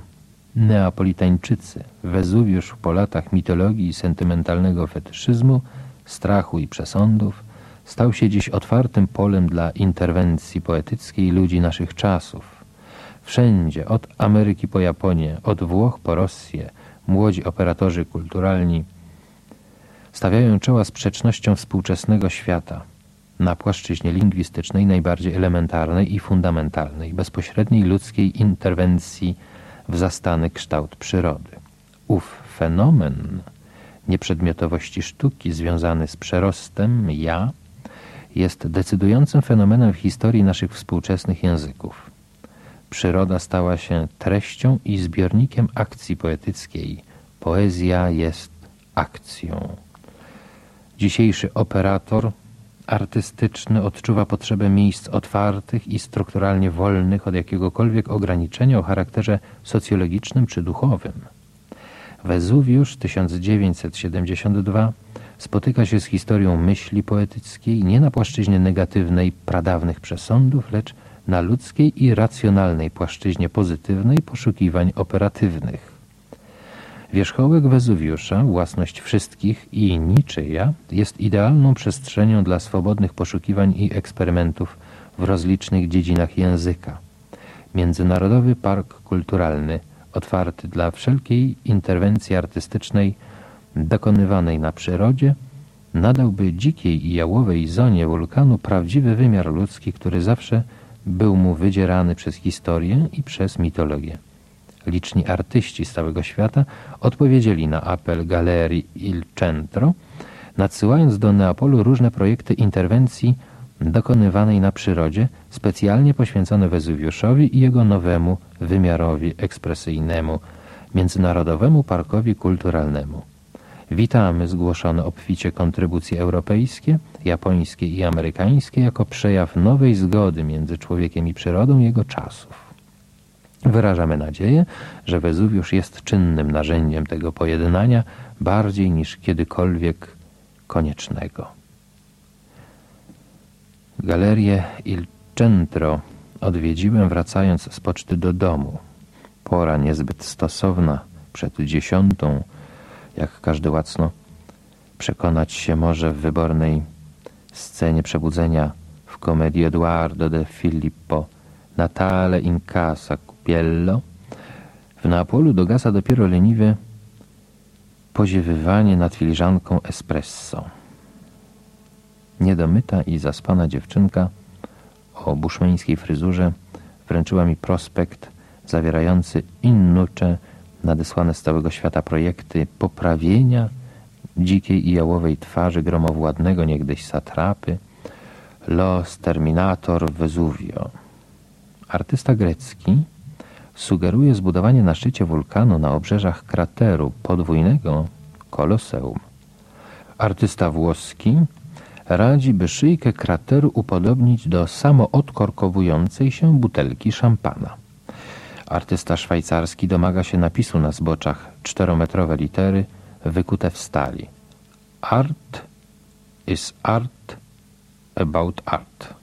Neapolitańczycy, Wezuwiusz po latach mitologii i sentymentalnego fetyszyzmu, strachu i przesądów, stał się dziś otwartym polem dla interwencji poetyckiej ludzi naszych czasów. Wszędzie, od Ameryki po Japonię, od Włoch po Rosję, młodzi operatorzy kulturalni stawiają czoła sprzecznością współczesnego świata na płaszczyźnie lingwistycznej najbardziej elementarnej i fundamentalnej, bezpośredniej ludzkiej interwencji w zastany kształt przyrody. Ów fenomen nieprzedmiotowości sztuki związany z przerostem ja jest decydującym fenomenem w historii naszych współczesnych języków. Przyroda stała się treścią i zbiornikiem akcji poetyckiej. Poezja jest akcją. Dzisiejszy operator artystyczny odczuwa potrzebę miejsc otwartych i strukturalnie wolnych od jakiegokolwiek ograniczenia o charakterze socjologicznym czy duchowym. Wezuwiusz 1972 spotyka się z historią myśli poetyckiej nie na płaszczyźnie negatywnej pradawnych przesądów, lecz na ludzkiej i racjonalnej płaszczyźnie pozytywnej poszukiwań operatywnych. Wierzchołek Wezuwiusza, własność wszystkich i niczyja, jest idealną przestrzenią dla swobodnych poszukiwań i eksperymentów w rozlicznych dziedzinach języka. Międzynarodowy Park Kulturalny, otwarty dla wszelkiej interwencji artystycznej dokonywanej na przyrodzie, nadałby dzikiej i jałowej zonie wulkanu prawdziwy wymiar ludzki, który zawsze był mu wydzierany przez historię i przez mitologię. Liczni artyści z całego świata odpowiedzieli na apel Galerii Il Centro, nadsyłając do Neapolu różne projekty interwencji dokonywanej na przyrodzie, specjalnie poświęcone Wezuwiuszowi i jego nowemu wymiarowi ekspresyjnemu, Międzynarodowemu Parkowi Kulturalnemu. Witamy zgłoszone obficie kontrybucje europejskie, japońskie i amerykańskie jako przejaw nowej zgody między człowiekiem i przyrodą jego czasów. Wyrażamy nadzieję, że Wezuwiusz jest czynnym narzędziem tego pojednania bardziej niż kiedykolwiek koniecznego. Galerię Il Centro odwiedziłem wracając z poczty do domu. Pora niezbyt stosowna, przed dziesiątą, jak każdy łacno przekonać się może w wybornej scenie przebudzenia w komedii Eduardo de Filippo Natale in casa Cupiello w Neapolu dogasa dopiero leniwe poziewywanie nad filiżanką espresso. Niedomyta i zaspana dziewczynka o buszmeńskiej fryzurze wręczyła mi prospekt zawierający innucze nadesłane z całego świata projekty poprawienia dzikiej i jałowej twarzy gromowładnego niegdyś satrapy Los Terminator Vesuvio. Artysta grecki sugeruje zbudowanie na szczycie wulkanu na obrzeżach krateru podwójnego koloseum. Artysta włoski radzi, by szyjkę krateru upodobnić do samoodkorkowującej się butelki szampana. Artysta szwajcarski domaga się napisu na zboczach czterometrowe litery wykute w stali. Art is art about art.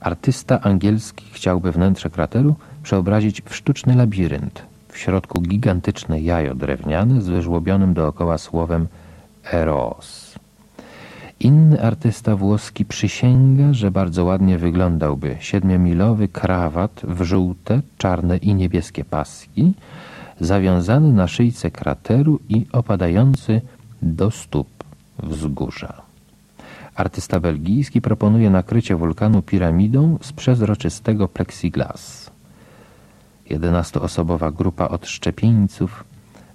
Artysta angielski chciałby wnętrze krateru przeobrazić w sztuczny labirynt. W środku gigantyczne jajo drewniane z wyżłobionym dookoła słowem Eros. Inny artysta włoski przysięga, że bardzo ładnie wyglądałby siedmiomilowy krawat w żółte, czarne i niebieskie paski, zawiązany na szyjce krateru i opadający do stóp wzgórza. Artysta belgijski proponuje nakrycie wulkanu piramidą z przezroczystego plexiglas. Jedenastoosobowa grupa odszczepieńców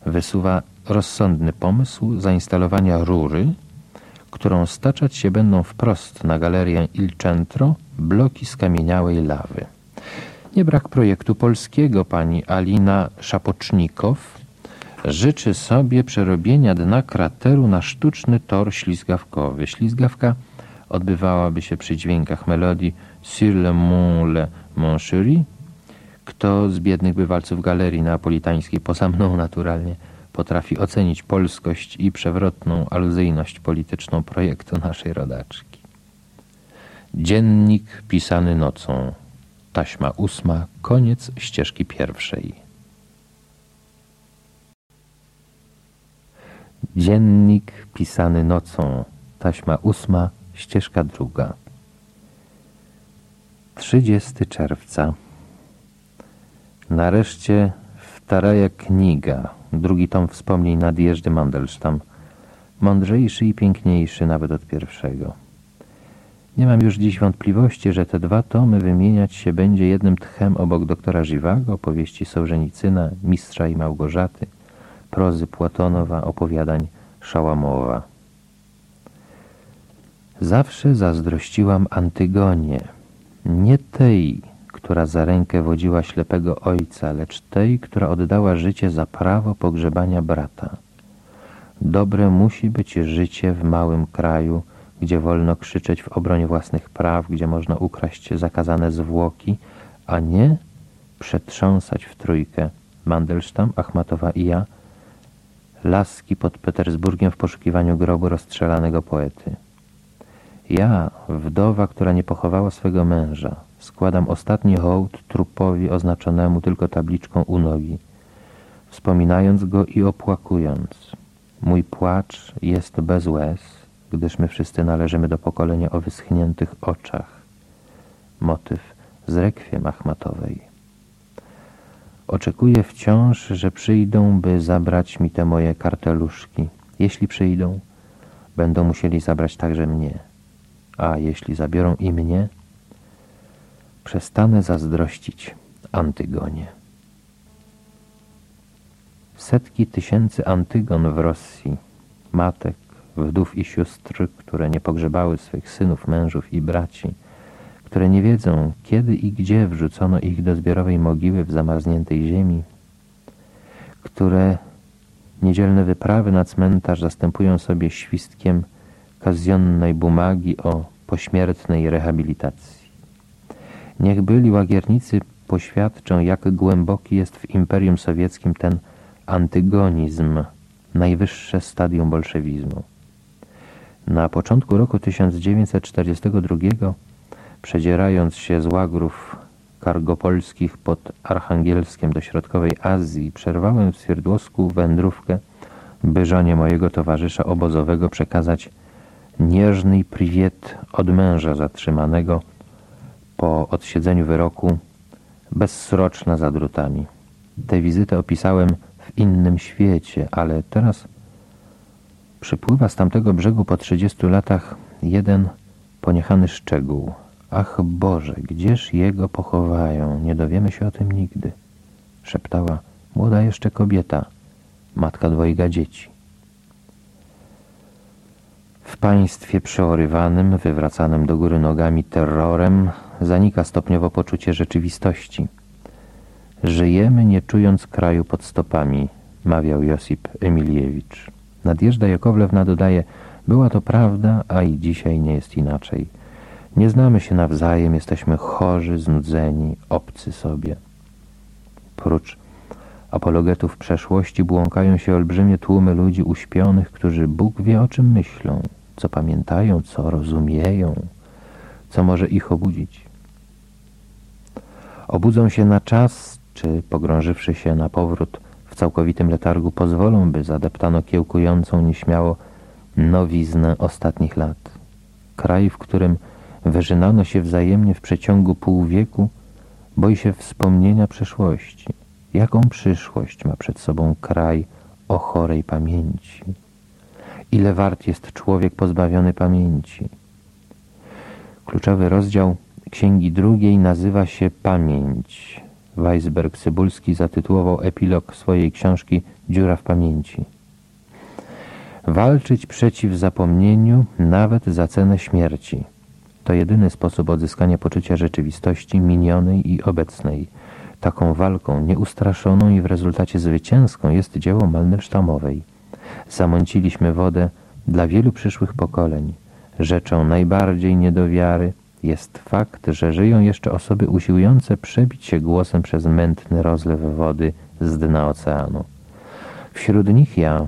wysuwa rozsądny pomysł zainstalowania rury, którą staczać się będą wprost na galerię Il Centro bloki skamieniałej lawy. Nie brak projektu polskiego. Pani Alina Szapocznikow życzy sobie przerobienia dna krateru na sztuczny tor ślizgawkowy. Ślizgawka odbywałaby się przy dźwiękach melodii Sur le mont le. Kto z biednych bywalców galerii neapolitańskiej, poza mną naturalnie, potrafi ocenić polskość i przewrotną aluzyjność polityczną projektu naszej rodaczki. Dziennik pisany nocą. Taśma ósma. Koniec ścieżki pierwszej. Dziennik pisany nocą. Taśma ósma. Ścieżka druga. 30 czerwca. Nareszcie wtaraja kniga drugi tom wspomnień nadjeżdy Mandelstam, mądrzejszy i piękniejszy nawet od pierwszego. Nie mam już dziś wątpliwości, że te dwa tomy wymieniać się będzie jednym tchem obok doktora Żywago, opowieści Sołżenicyna, Mistrza i Małgorzaty, prozy Płatonowa, opowiadań Szałamowa. Zawsze zazdrościłam Antygonie, nie tej, która za rękę wodziła ślepego ojca, lecz tej, która oddała życie za prawo pogrzebania brata. Dobre musi być życie w małym kraju, gdzie wolno krzyczeć w obronie własnych praw, gdzie można ukraść zakazane zwłoki, a nie przetrząsać w trójkę Mandelstam, Achmatowa i ja, laski pod Petersburgiem w poszukiwaniu grobu rozstrzelanego poety. Ja, wdowa, która nie pochowała swego męża, składam ostatni hołd trupowi oznaczonemu tylko tabliczką u nogi, wspominając go i opłakując. Mój płacz jest bez łez, gdyż my wszyscy należymy do pokolenia o wyschniętych oczach. Motyw z rekwiem Achmatowej. Oczekuję wciąż, że przyjdą, by zabrać mi te moje karteluszki. Jeśli przyjdą, będą musieli zabrać także mnie. A jeśli zabiorą i mnie, przestanę zazdrościć Antygonie. Setki tysięcy Antygon w Rosji, matek, wdów i sióstr, które nie pogrzebały swych synów, mężów i braci, które nie wiedzą, kiedy i gdzie wrzucono ich do zbiorowej mogiły w zamarzniętej ziemi, które niedzielne wyprawy na cmentarz zastępują sobie świstkiem kazjonnej bumagi o pośmiertnej rehabilitacji. Niech byli łagiernicy poświadczę, jak głęboki jest w Imperium Sowieckim ten antygonizm, najwyższe stadium bolszewizmu. Na początku roku 1942, przedzierając się z łagrów kargopolskich pod Archangelskiem do środkowej Azji, przerwałem w Swierdłosku wędrówkę, by żonie mojego towarzysza obozowego przekazać nieżny priwiet od męża zatrzymanego po odsiedzeniu wyroku bezsroczna za drutami. Tę wizytę opisałem w innym świecie, ale teraz przypływa z tamtego brzegu po trzydziestu latach jeden poniechany szczegół. Ach Boże, gdzież jego pochowają? Nie dowiemy się o tym nigdy. Szeptała młoda jeszcze kobieta, matka dwojga dzieci. W państwie przeorywanym, wywracanym do góry nogami terrorem, zanika stopniowo poczucie rzeczywistości. Żyjemy nie czując kraju pod stopami, mawiał Josip Emiliewicz. Nadjeżdża Jakowlewna dodaje, była to prawda, a i dzisiaj nie jest inaczej. Nie znamy się nawzajem, jesteśmy chorzy, znudzeni, obcy sobie. Prócz apologetów przeszłości błąkają się olbrzymie tłumy ludzi uśpionych, którzy Bóg wie o czym myślą, co pamiętają, co rozumieją, co może ich obudzić. Obudzą się na czas, czy pogrążywszy się na powrót w całkowitym letargu, pozwolą, by zadeptano kiełkującą nieśmiało nowiznę ostatnich lat. Kraj, w którym wyżynano się wzajemnie w przeciągu pół wieku, boi się wspomnienia przeszłości. Jaką przyszłość ma przed sobą kraj o chorej pamięci? Ile wart jest człowiek pozbawiony pamięci? Kluczowy rozdział księgi drugiej nazywa się Pamięć. Weisberg Cybulski zatytułował epilog swojej książki Dziura w pamięci. Walczyć przeciw zapomnieniu nawet za cenę śmierci. To jedyny sposób odzyskania poczucia rzeczywistości minionej i obecnej. Taką walką nieustraszoną i w rezultacie zwycięską jest dzieło Malnersztamowej. Zamąciliśmy wodę dla wielu przyszłych pokoleń. Rzeczą najbardziej niedowiary jest fakt, że żyją jeszcze osoby usiłujące przebić się głosem przez mętny rozlew wody z dna oceanu. Wśród nich ja,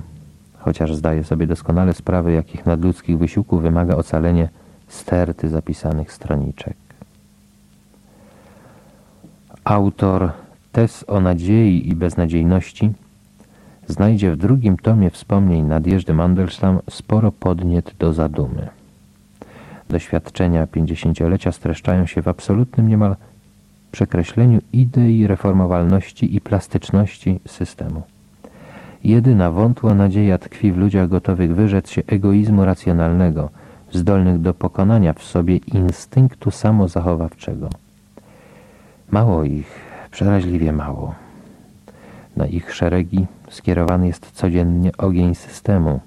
chociaż zdaję sobie doskonale sprawę, jakich nadludzkich wysiłków wymaga ocalenie sterty zapisanych stroniczek. Autor Tes o nadziei i beznadziejności znajdzie w drugim tomie wspomnień nadjeżdy Mandelstam sporo podniet do zadumy. Doświadczenia pięćdziesięciolecia streszczają się w absolutnym niemal przekreśleniu idei reformowalności i plastyczności systemu. Jedyna wątła nadzieja tkwi w ludziach gotowych wyrzec się egoizmu racjonalnego, zdolnych do pokonania w sobie instynktu samozachowawczego. Mało ich, przeraźliwie mało. Na ich szeregi skierowany jest codziennie ogień systemu.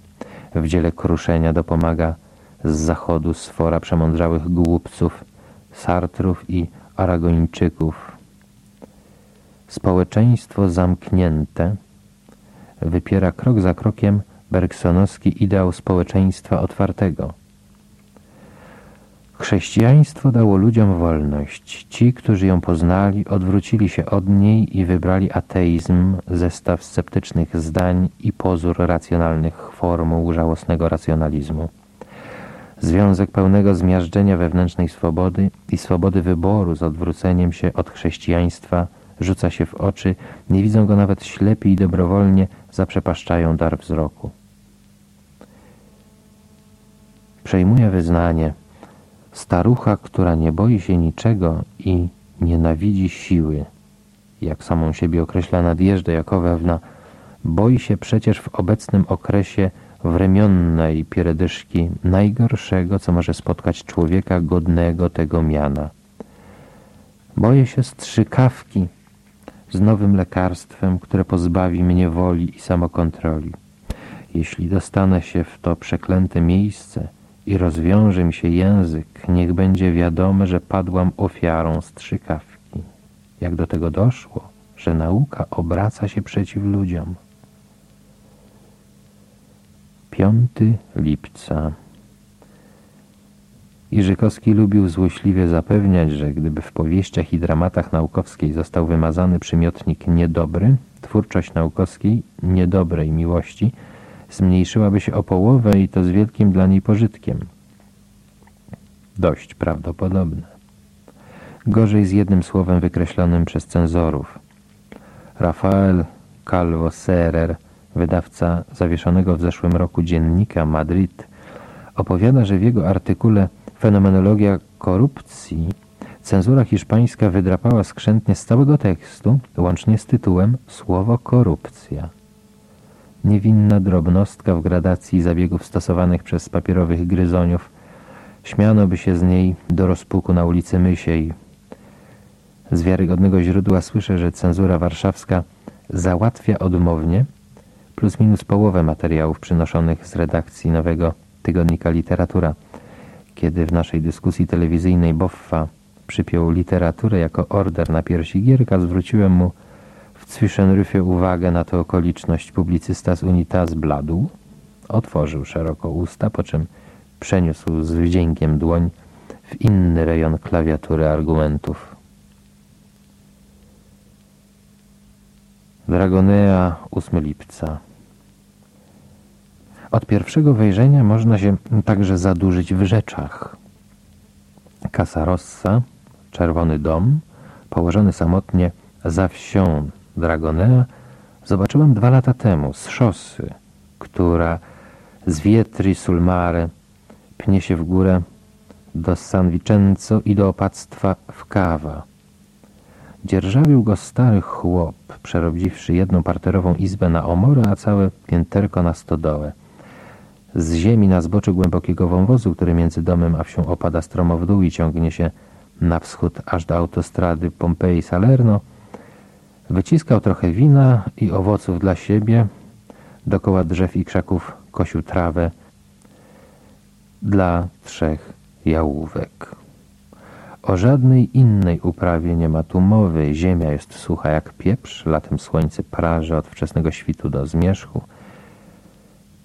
W dziele kruszenia dopomaga z zachodu sfora przemądrzałych głupców, Sartrów i Aragończyków. Społeczeństwo zamknięte wypiera krok za krokiem bergsonowski ideał społeczeństwa otwartego. Chrześcijaństwo dało ludziom wolność. Ci, którzy ją poznali, odwrócili się od niej i wybrali ateizm, zestaw sceptycznych zdań i pozór racjonalnych formuł żałosnego racjonalizmu. Związek pełnego zmiażdżenia wewnętrznej swobody i swobody wyboru z odwróceniem się od chrześcijaństwa rzuca się w oczy, nie widzą go nawet ślepi i dobrowolnie zaprzepaszczają dar wzroku. Przejmuje wyznanie starucha, która nie boi się niczego i nienawidzi siły. Jak samą siebie określa nadjeżdża jako wełna, boi się przecież w obecnym okresie wremionnej pieredyszki najgorszego, co może spotkać człowieka godnego tego miana. Boję się strzykawki z nowym lekarstwem, które pozbawi mnie woli i samokontroli. Jeśli dostanę się w to przeklęte miejsce i rozwiąże mi się język, niech będzie wiadome, że padłam ofiarą strzykawki. Jak do tego doszło, że nauka obraca się przeciw ludziom. 5 lipca Iżykowski lubił złośliwie zapewniać, że gdyby w powieściach i dramatach naukowskiej został wymazany przymiotnik niedobry, twórczość naukowskiej niedobrej miłości zmniejszyłaby się o połowę i to z wielkim dla niej pożytkiem. Dość prawdopodobne. Gorzej z jednym słowem wykreślonym przez cenzorów. Rafael Calvo Serer, wydawca zawieszonego w zeszłym roku dziennika Madrid, opowiada, że w jego artykule Fenomenologia korupcji cenzura hiszpańska wydrapała skrzętnie z całego tekstu, łącznie z tytułem Słowo korupcja. Niewinna drobnostka w gradacji zabiegów stosowanych przez papierowych gryzoniów. Śmiano by się z niej do rozpuku na ulicy Mysiej. Z wiarygodnego źródła słyszę, że cenzura warszawska załatwia odmownie plus minus połowę materiałów przynoszonych z redakcji nowego tygodnika Literatura. Kiedy w naszej dyskusji telewizyjnej Boffa przypiął literaturę jako order na piersi Gierka, zwróciłem mu w Zwischenrüfie uwagę na tę okoliczność. Publicysta z Unitas bladł, otworzył szeroko usta, po czym przeniósł z wdziękiem dłoń w inny rejon klawiatury argumentów. Dragonea 8 lipca od pierwszego wejrzenia można się także zadłużyć w rzeczach. Casa Rossa, czerwony dom, położony samotnie za wsią Dragonea, zobaczyłem dwa lata temu z szosy, która z Vietri sul Mare pnie się w górę do San Vincenzo i do opactwa w Kawa. Dzierżawił go stary chłop, przerobiwszy jedną parterową izbę na omorę, a całe pięterko na stodołę. Z ziemi na zboczu głębokiego wąwozu, który między domem a wsią opada stromo w dół i ciągnie się na wschód aż do autostrady Pompeii-Salerno, wyciskał trochę wina i owoców dla siebie, dokoła drzew i krzaków kosił trawę dla trzech jałówek. O żadnej innej uprawie nie ma tu mowy. Ziemia jest sucha jak pieprz, latem słońce praży od wczesnego świtu do zmierzchu,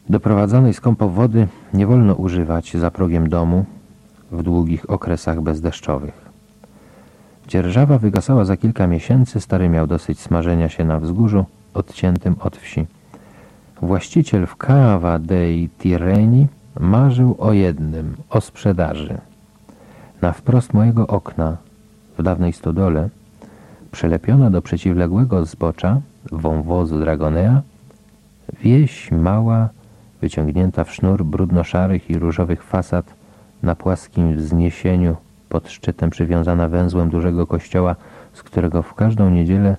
Doprowadzonej skąpo wody nie wolno używać za progiem domu w długich okresach bezdeszczowych. Dzierżawa wygasała za kilka miesięcy, stary miał dosyć smażenia się na wzgórzu, odciętym od wsi. Właściciel w Cava dei Tirreni marzył o jednym, o sprzedaży. Na wprost mojego okna, w dawnej stodole, przylepiona do przeciwległego zbocza wąwozu Dragonea, wieś mała, wyciągnięta w sznur brudno-szarych i różowych fasad na płaskim wzniesieniu pod szczytem przywiązana węzłem dużego kościoła, z którego w każdą niedzielę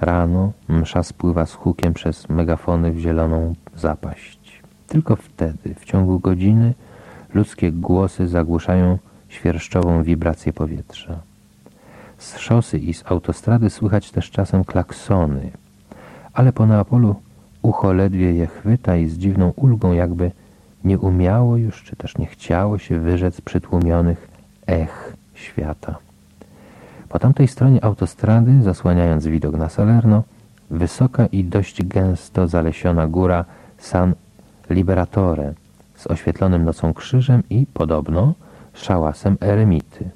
rano msza spływa z hukiem przez megafony w zieloną zapaść. Tylko wtedy, w ciągu godziny, ludzkie głosy zagłuszają świerszczową wibrację powietrza. Z szosy i z autostrady słychać też czasem klaksony, ale po Neapolu Ucho ledwie je chwyta i z dziwną ulgą jakby nie umiało już, czy też nie chciało się wyrzec przytłumionych ech świata. Po tamtej stronie autostrady, zasłaniając widok na Salerno, wysoka i dość gęsto zalesiona góra San Liberatore z oświetlonym nocą krzyżem i, podobno, szałasem eremity.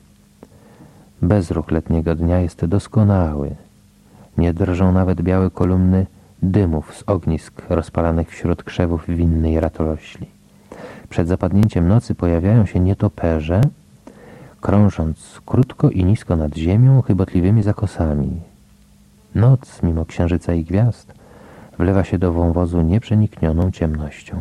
Bezruch letniego dnia jest doskonały. Nie drżą nawet białe kolumny dymów z ognisk rozpalanych wśród krzewów winnej ratorośli. Przed zapadnięciem nocy pojawiają się nietoperze, krążąc krótko i nisko nad ziemią chybotliwymi zakosami. Noc, mimo księżyca i gwiazd, wlewa się do wąwozu nieprzeniknioną ciemnością.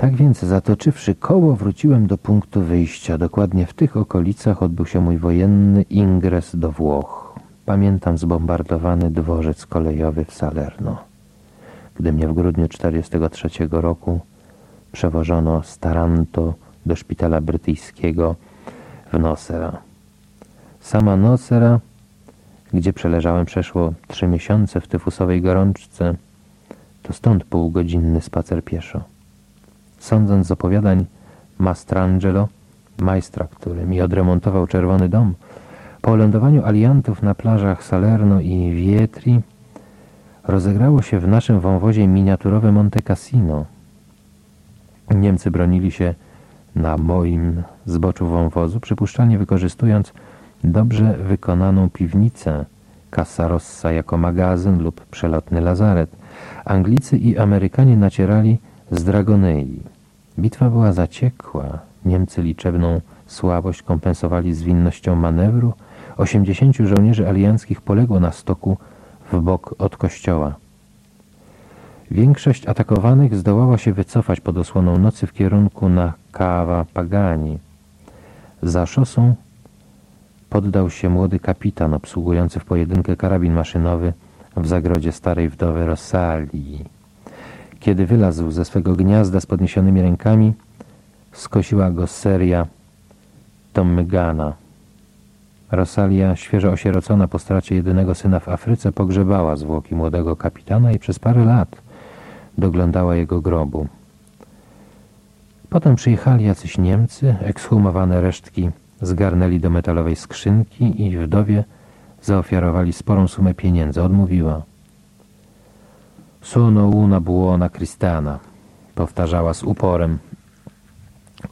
Tak więc, zatoczywszy koło, wróciłem do punktu wyjścia. Dokładnie w tych okolicach odbył się mój wojenny ingres do Włoch. Pamiętam zbombardowany dworzec kolejowy w Salerno, gdy mnie w grudniu 1943 roku przewożono z Taranto do szpitala brytyjskiego w Nocera. Sama Nocera, gdzie przeleżałem przeszło trzy miesiące w tyfusowej gorączce, to stąd półgodzinny spacer pieszo. Sądząc z opowiadań Mastrangelo, majstra, który mi odremontował czerwony dom, po lądowaniu aliantów na plażach Salerno i Vietri rozegrało się w naszym wąwozie miniaturowe Monte Cassino. Niemcy bronili się na moim zboczu wąwozu, przypuszczalnie wykorzystując dobrze wykonaną piwnicę Casa Rossa jako magazyn lub przelotny lazaret. Anglicy i Amerykanie nacierali z Dragonei. Bitwa była zaciekła. Niemcy liczebną słabość kompensowali zwinnością manewru. 80 żołnierzy alianckich poległo na stoku w bok od kościoła. Większość atakowanych zdołała się wycofać pod osłoną nocy w kierunku na Kawa Pagani. Za szosą poddał się młody kapitan obsługujący w pojedynkę karabin maszynowy w zagrodzie starej wdowy Rossalii. Kiedy wylazł ze swego gniazda z podniesionymi rękami, skosiła go seria Tommygana. Rosalia, świeżo osierocona po stracie jedynego syna w Afryce, pogrzebała zwłoki młodego kapitana i przez parę lat doglądała jego grobu. Potem przyjechali jacyś Niemcy, ekshumowane resztki zgarnęli do metalowej skrzynki i wdowie zaofiarowali sporą sumę pieniędzy. Odmówiła. Sono una buona Kristana, powtarzała z uporem,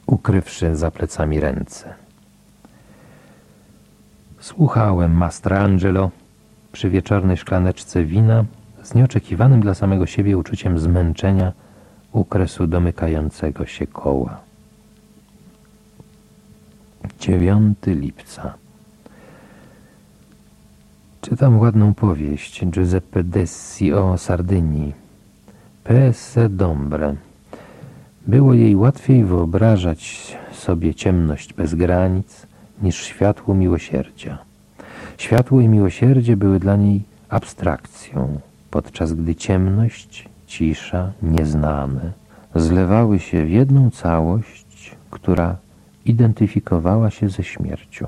ukrywszy za plecami ręce. Słuchałem Mastrangelo przy wieczornej szklaneczce wina z nieoczekiwanym dla samego siebie uczuciem zmęczenia u kresu domykającego się koła. 9 lipca Czytam ładną powieść Giuseppe Dessi o Sardynii. Pese Dombre. Było jej łatwiej wyobrażać sobie ciemność bez granic niż światło miłosierdzia. Światło i miłosierdzie były dla niej abstrakcją, podczas gdy ciemność, cisza, nieznane zlewały się w jedną całość, która identyfikowała się ze śmiercią.